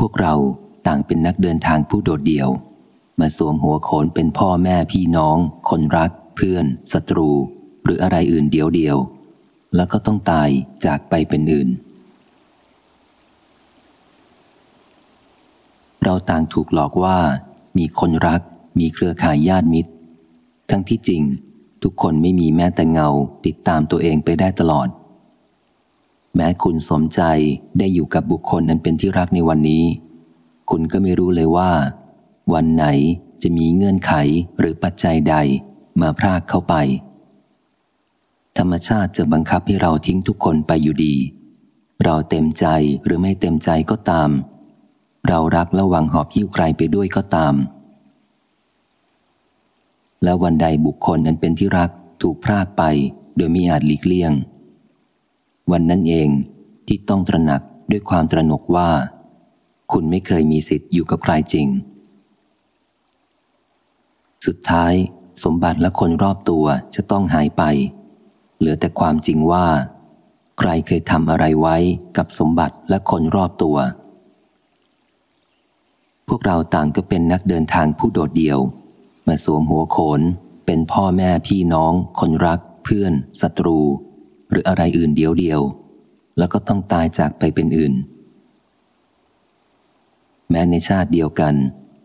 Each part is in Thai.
พวกเราต่างเป็นนักเดินทางผู้โดดเดี่ยว มาสวมหัวโขนเป็นพ่อแม่พี่น้อง คนรัก เพื่อนศัตรู หรืออะไรอื่นเดียวเดียว แล้วก็ต้องตายจากไปเป็นอื่น เราต่างถูกหลอกว่า มีคนรัก มีเครือข่ายญาติมิตร ทั้งที่จริง ทุกคนไม่มีแม้แต่เงาติดตามตัวเองไปได้ตลอด แม้คุณสมใจได้อยู่กับบุคคลนั้นเป็นที่รักในวันนี้ คุณก็ไม่รู้เลยว่า วันไหนจะมีเงื่อนไขหรือปัจจัยใดมาพรากเข้าไป ธรรมชาติจะบังคับให้เราทิ้งทุกคนไปอยู่ดี เราเต็มใจหรือไม่เต็มใจก็ตาม เรารักและหวังหอบหิ้วใครไปด้วยก็ตาม แล้ววันใดบุคคลนั้นเป็นที่รักถูกพรากไป โดยไม่อาจหลีกเลี่ยง วันนั้นเองที่ต้องตระหนักด้วยความตระหนกว่า คุณไม่เคยมีสิทธิ์อยู่กับใครจริง สุดท้ายสมบัติและคนรอบตัวจะต้องหายไป เหลือแต่ความจริงว่า ใครเคยทำอะไรไว้กับสมบัติและคนรอบตัว พวกเราต่างก็เป็นนักเดินทางผู้โดดเดี่ยว มาสวมหัวโขนเป็นพ่อแม่พี่น้อง คนรัก เพื่อนศัตรู หรืออะไรอื่นเดียวเดียว แล้วก็ต้องตายจากไปเป็นอื่น แม้ในชาติเดียวกัน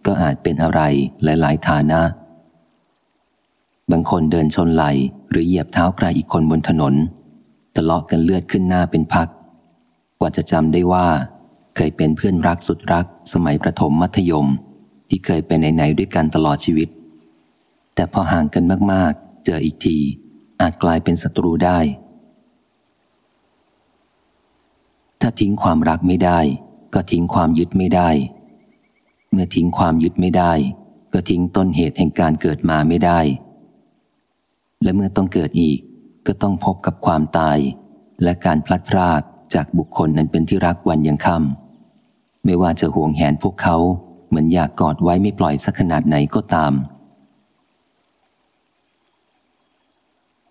ก็อาจเป็นอะไรหลาย ๆ ฐานะ บางคนเดินชนไหลหรือเหยียบเท้าใครอีกคนบนถนนทะเลาะกันเลือดขึ้นหน้าเป็นพัก กว่าจะจำได้ว่า เคยเป็นเพื่อนรักสุดรัก สมัยประถมมัธยม ที่เคยไปไหนๆด้วยกันตลอดชีวิต แต่พอห่างกันมากๆ เจออีกทีอาจกลายเป็นศัตรูได้ ถ้าทิ้งความรักไม่ได้ ก็ทิ้งความยึดไม่ได้ เมื่อทิ้งความยึดไม่ได้ ก็ทิ้งต้นเหตุแห่งการเกิดมาไม่ได้ และเมื่อต้องเกิดอีก ก็ต้องพบกับความตาย และการพลัดพรากจากบุคคลนั้นเป็นที่รักวันยังค่ำไม่ว่าจะห่วงแหนพวกเขาเหมือนอยากกอดไว้ไม่ปล่อยสักขนาดไหนก็ตาม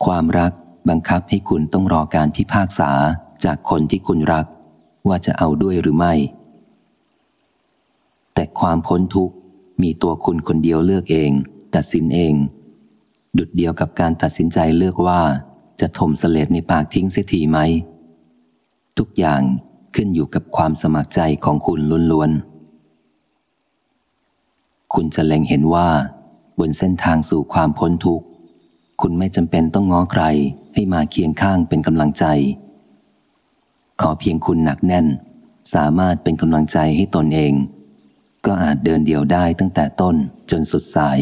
ความรักบังคับให้คุณต้องรอการพิพากษา จากคนที่คุณรัก ว่าจะเอาด้วยหรือไม่ แต่ความพ้นทุกข์มีตัวคุณคนเดียวเลือกเอง ตัดสินเอง ดุดเดียวกับการตัดสินใจเลือกว่า จะถมเสลดในปากทิ้งเสียทีไหม ทุกอย่างขึ้นอยู่กับความสมัครใจของคุณล้วนๆ คุณจะเล็งเห็นว่า บนเส้นทางสู่ความพ้นทุกข์ คุณไม่จำเป็นต้องง้อใครให้มาเคียงข้างเป็นกำลังใจ ขอเพียงคุณหนักแน่น สามารถเป็นกำลังใจให้ตนเอง ก็อาจเดินเดี่ยวได้ตั้งแต่ต้นจนสุดสาย